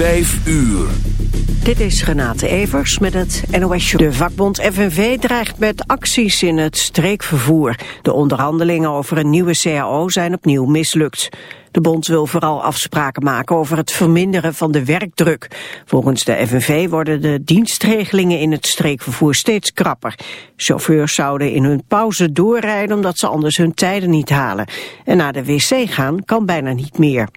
5 uur. Dit is Renate Evers met het NOS. De vakbond FNV dreigt met acties in het streekvervoer. De onderhandelingen over een nieuwe CAO zijn opnieuw mislukt. De bond wil vooral afspraken maken over het verminderen van de werkdruk. Volgens de FNV worden de dienstregelingen in het streekvervoer steeds krapper. Chauffeurs zouden in hun pauze doorrijden omdat ze anders hun tijden niet halen. En naar de wc gaan kan bijna niet meer.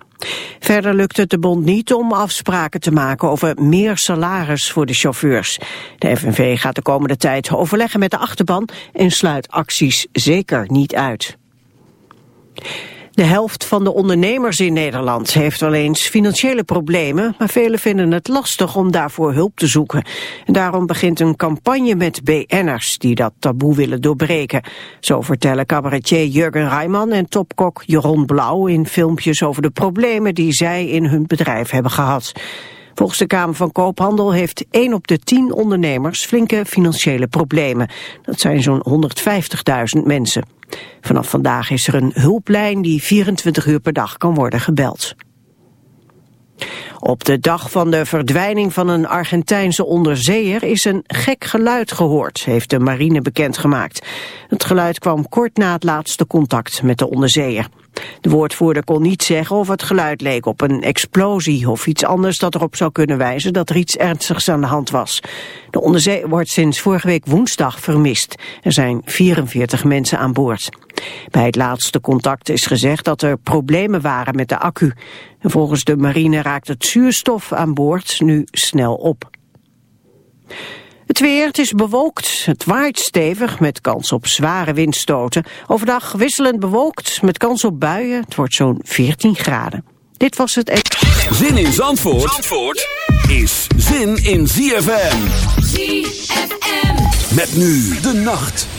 Verder lukt het de bond niet om afspraken te maken over meer salaris voor de chauffeurs. De FNV gaat de komende tijd overleggen met de achterban en sluit acties zeker niet uit. De helft van de ondernemers in Nederland heeft wel eens financiële problemen, maar velen vinden het lastig om daarvoor hulp te zoeken. En daarom begint een campagne met BN'ers die dat taboe willen doorbreken. Zo vertellen cabaretier Jurgen Rijman en topkok Jeroen Blauw in filmpjes over de problemen die zij in hun bedrijf hebben gehad. Volgens de Kamer van Koophandel heeft 1 op de 10 ondernemers flinke financiële problemen. Dat zijn zo'n 150.000 mensen. Vanaf vandaag is er een hulplijn die 24 uur per dag kan worden gebeld. Op de dag van de verdwijning van een Argentijnse onderzeeër is een gek geluid gehoord, heeft de marine bekendgemaakt. Het geluid kwam kort na het laatste contact met de onderzeeër. De woordvoerder kon niet zeggen of het geluid leek op een explosie of iets anders dat erop zou kunnen wijzen dat er iets ernstigs aan de hand was. De onderzee wordt sinds vorige week woensdag vermist. Er zijn 44 mensen aan boord. Bij het laatste contact is gezegd dat er problemen waren met de accu. En volgens de marine raakt het zuurstof aan boord nu snel op. Het weer, het is bewolkt, het waait stevig met kans op zware windstoten. Overdag wisselend bewolkt met kans op buien, het wordt zo'n 14 graden. Dit was het... Zin in Zandvoort, Zandvoort is zin in ZFM. ZFM. Met nu de nacht.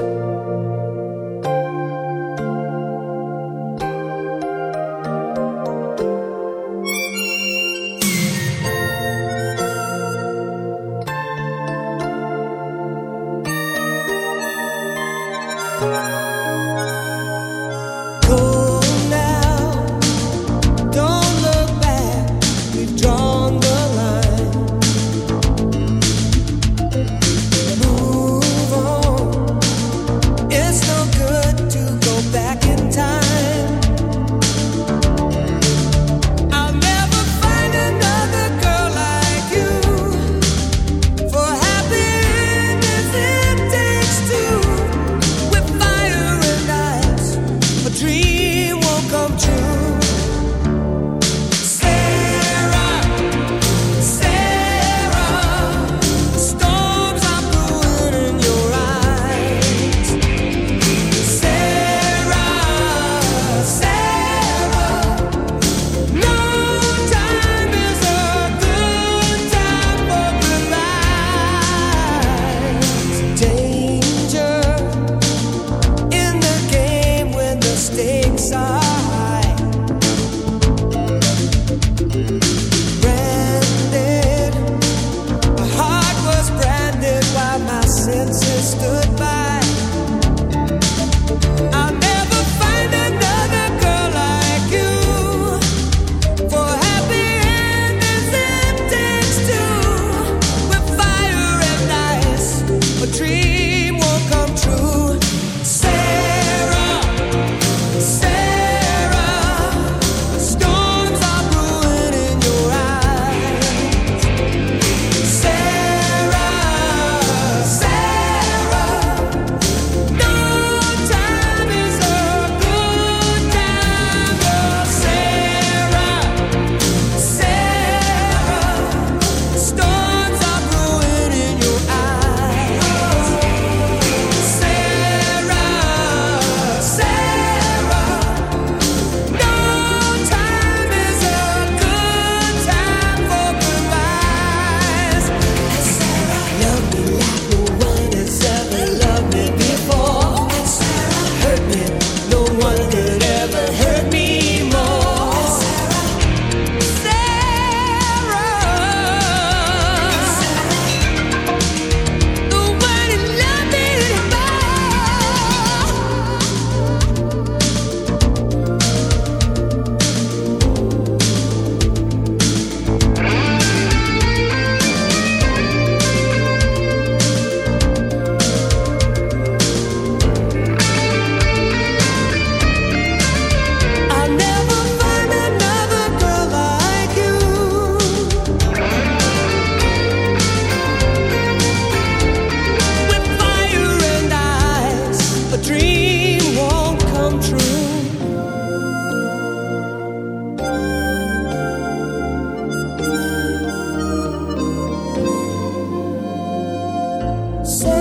say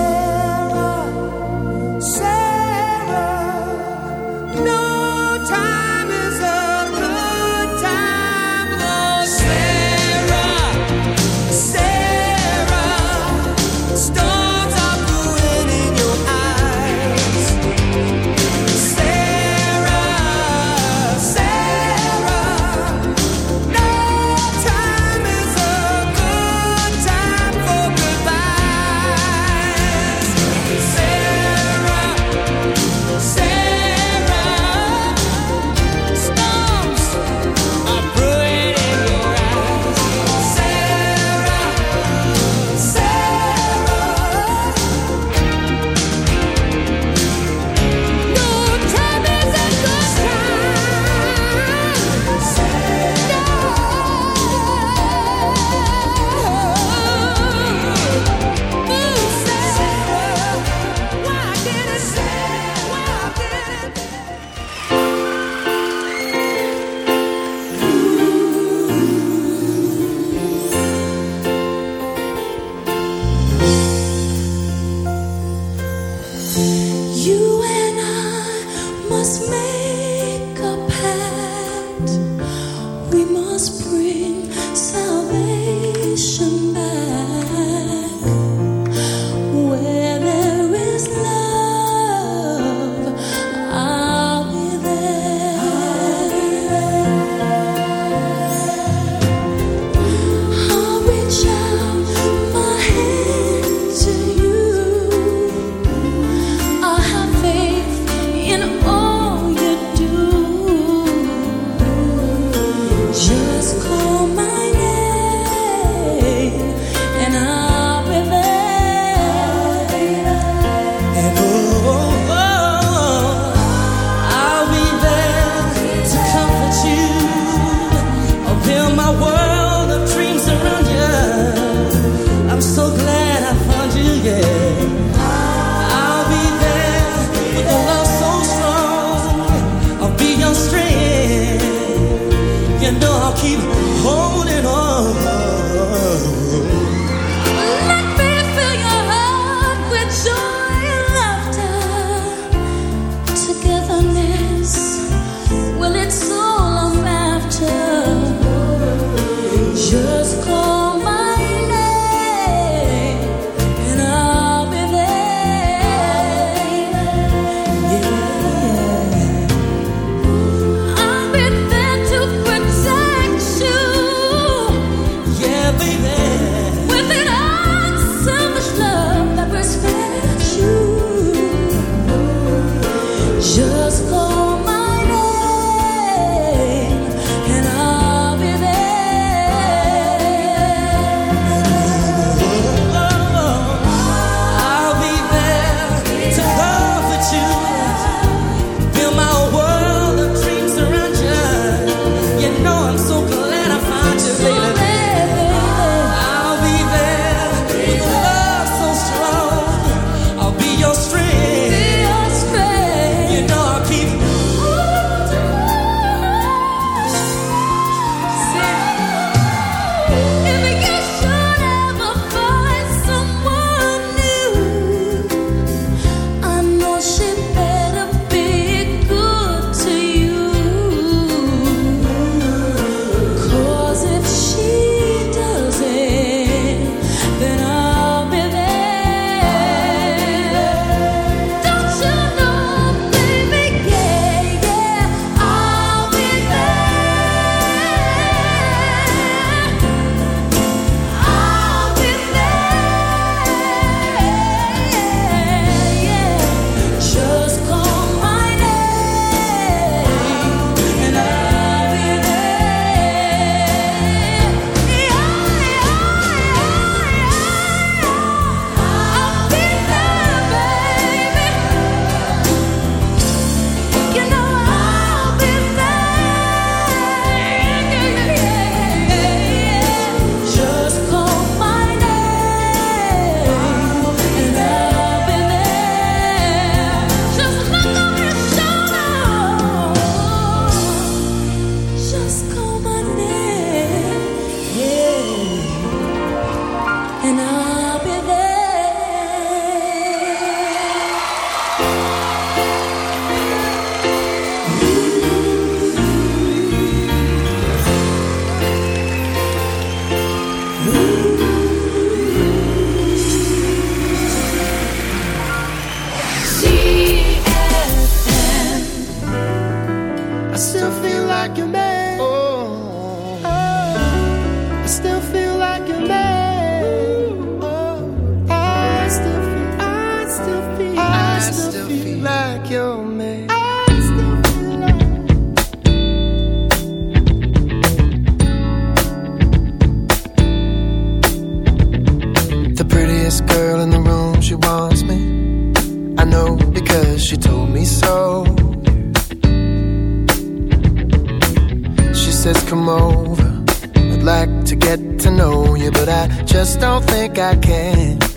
I just don't think I can.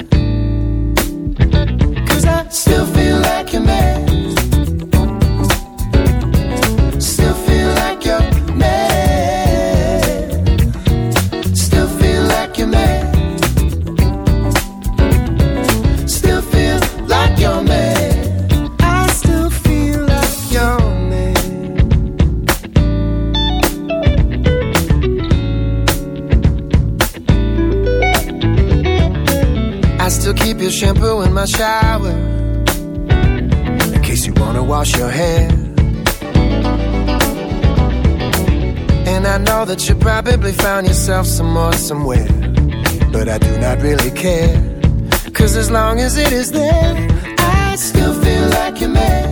Some more somewhere. But I do not really care. Cause as long as it is there, I still feel like you're mad.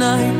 Van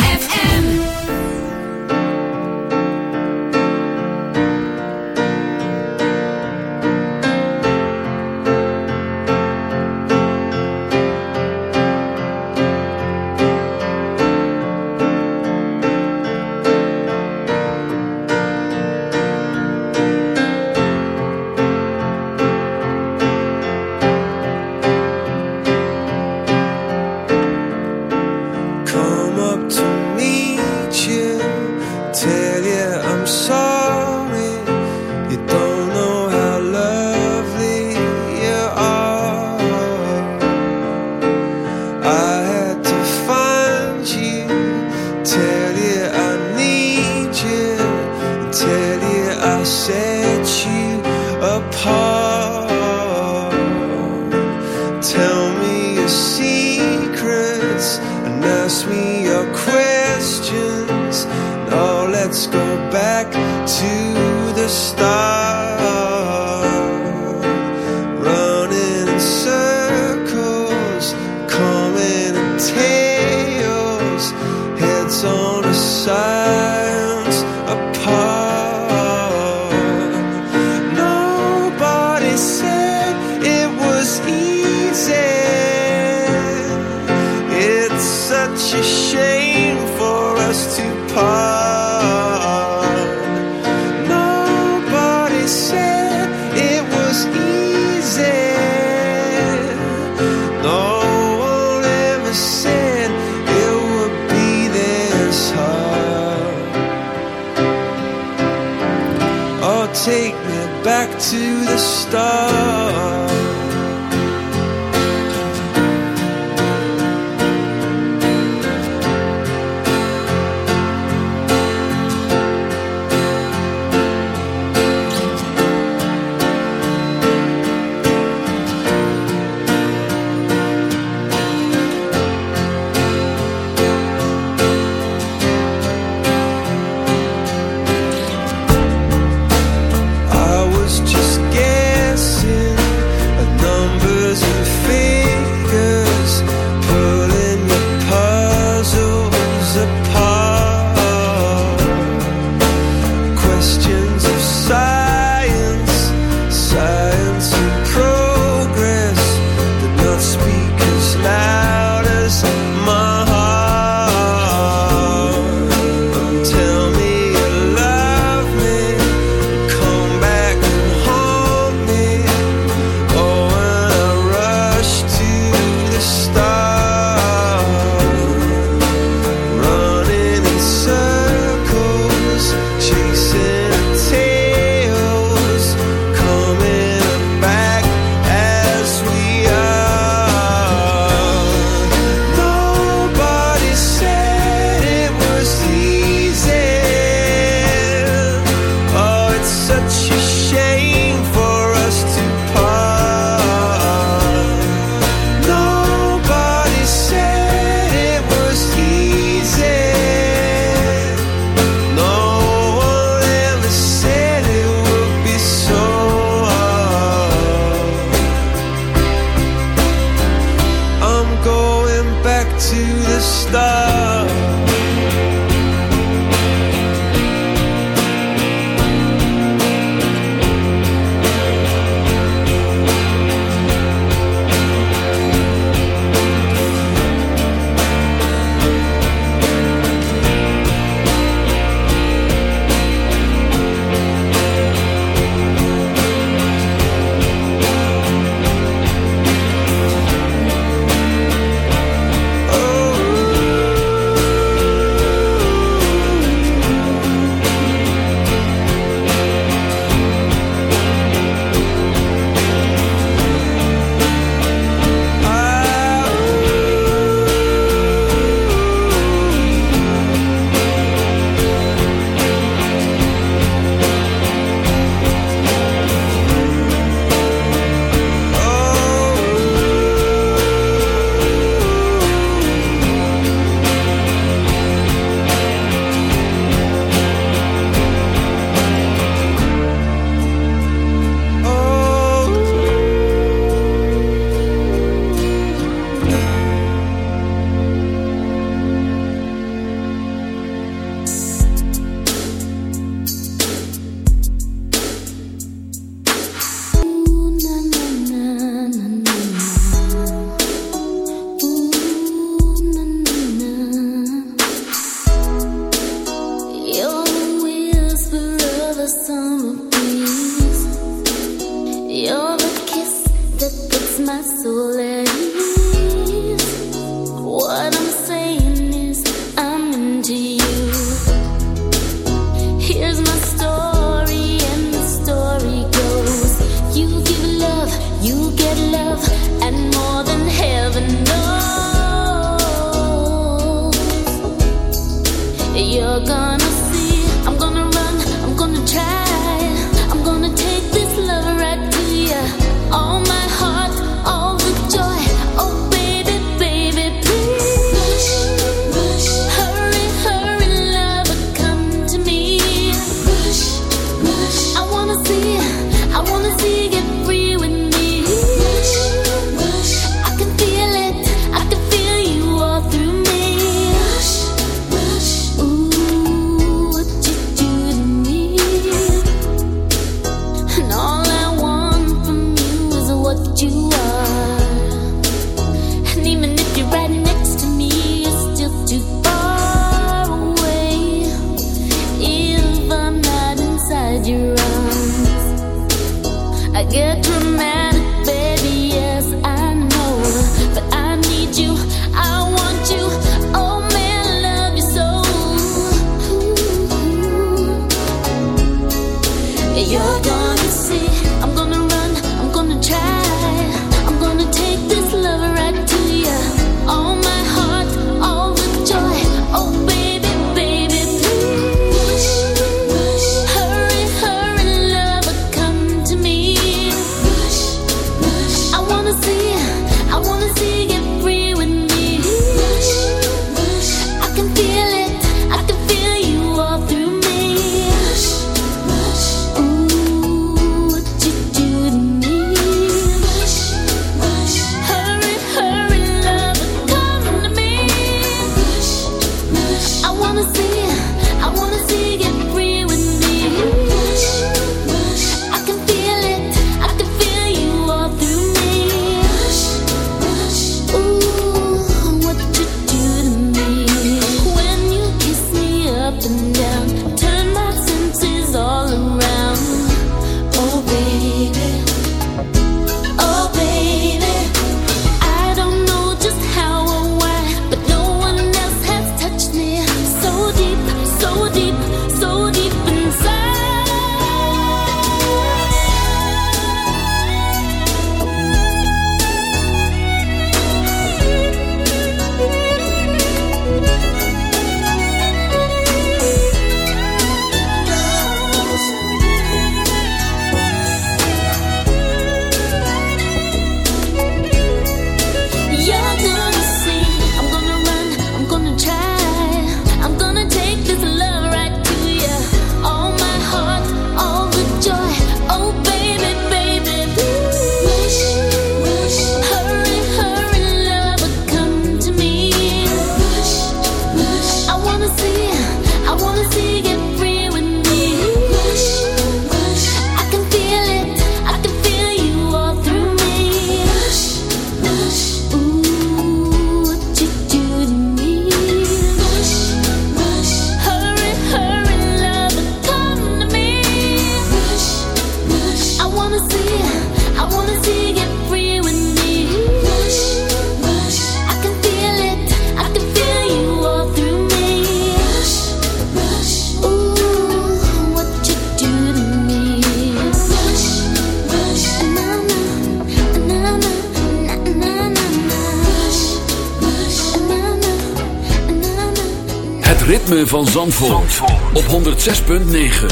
Zandvoort, op 106.9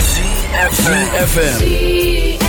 CFFM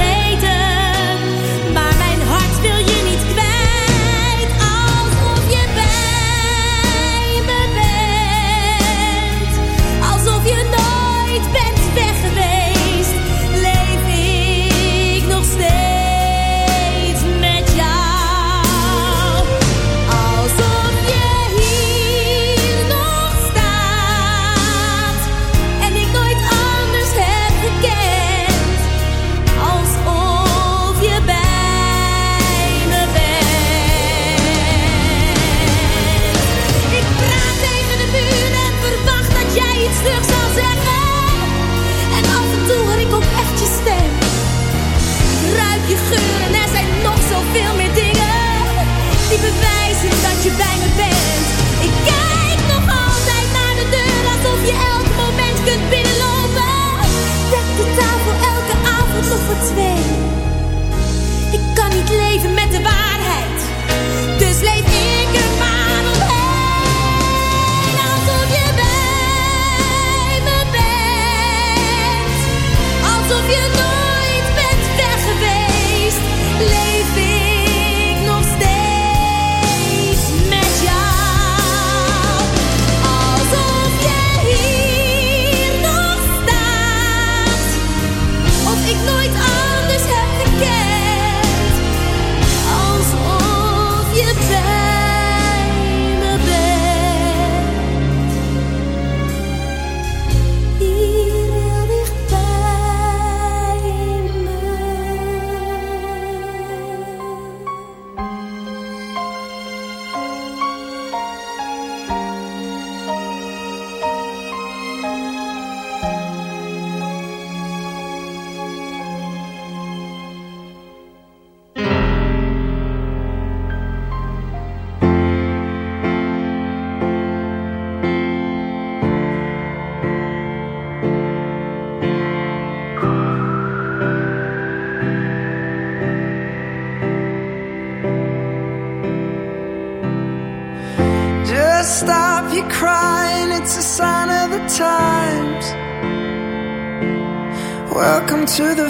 Ik kan niet leven.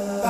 ba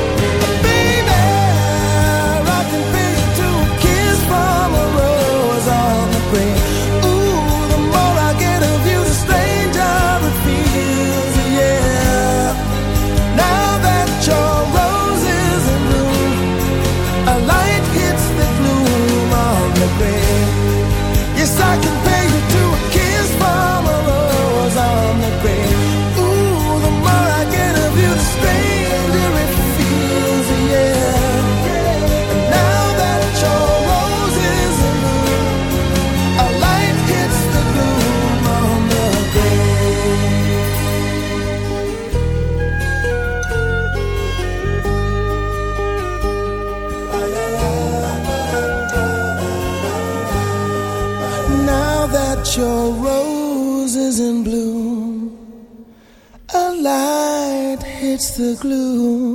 the glue.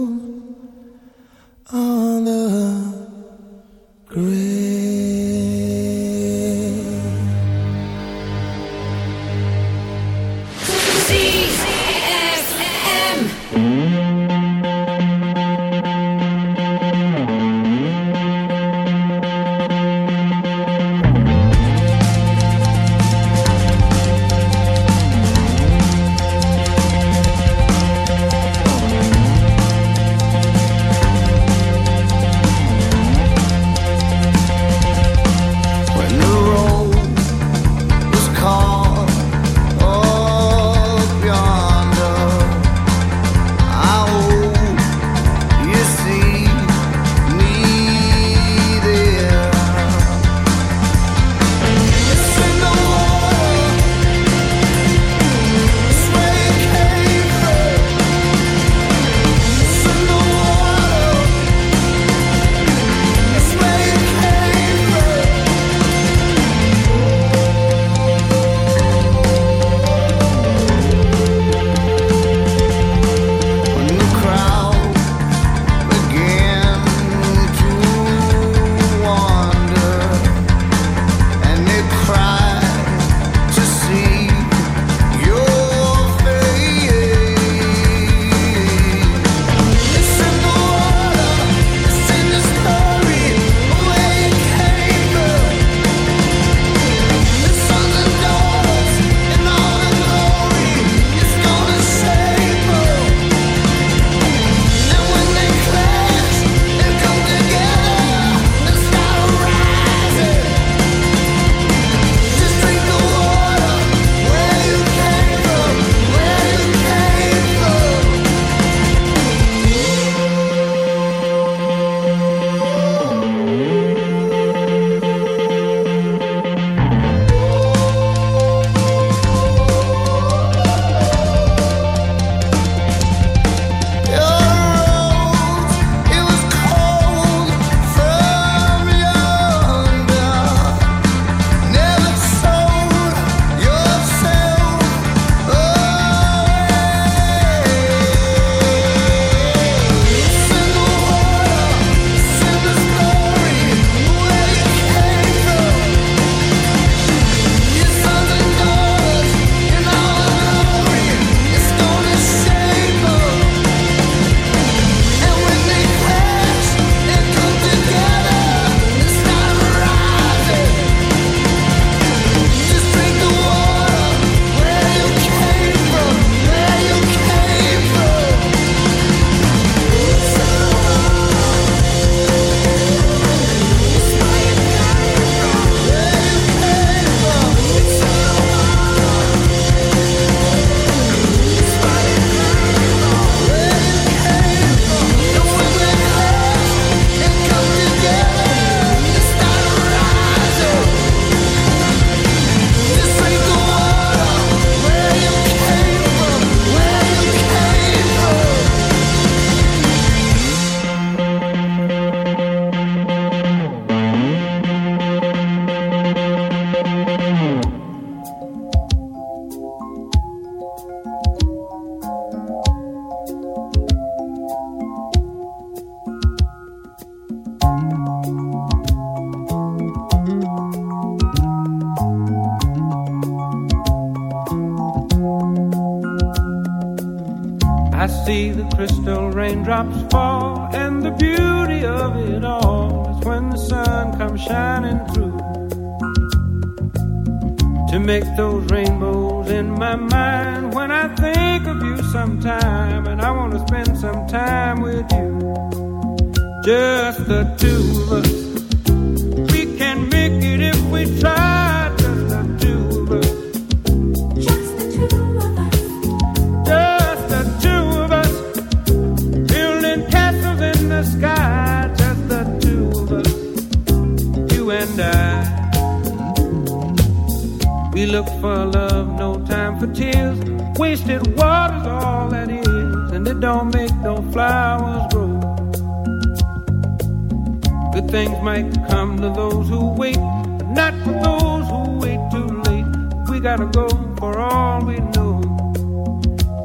gotta go for all we know.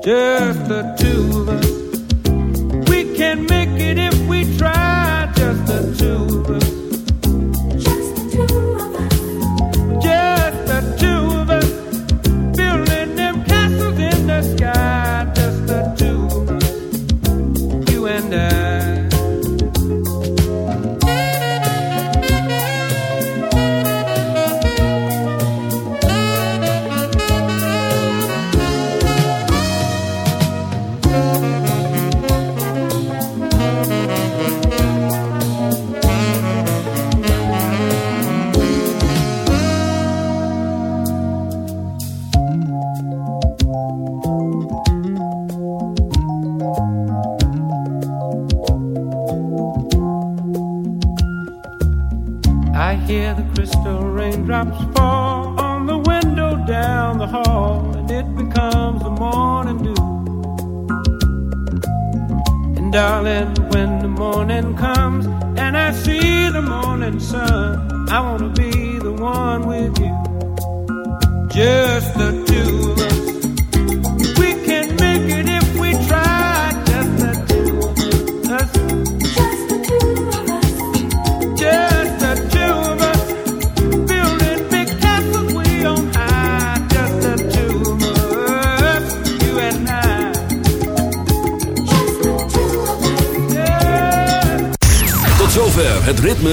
Just the two of us. We can make it if we try, just the two of us.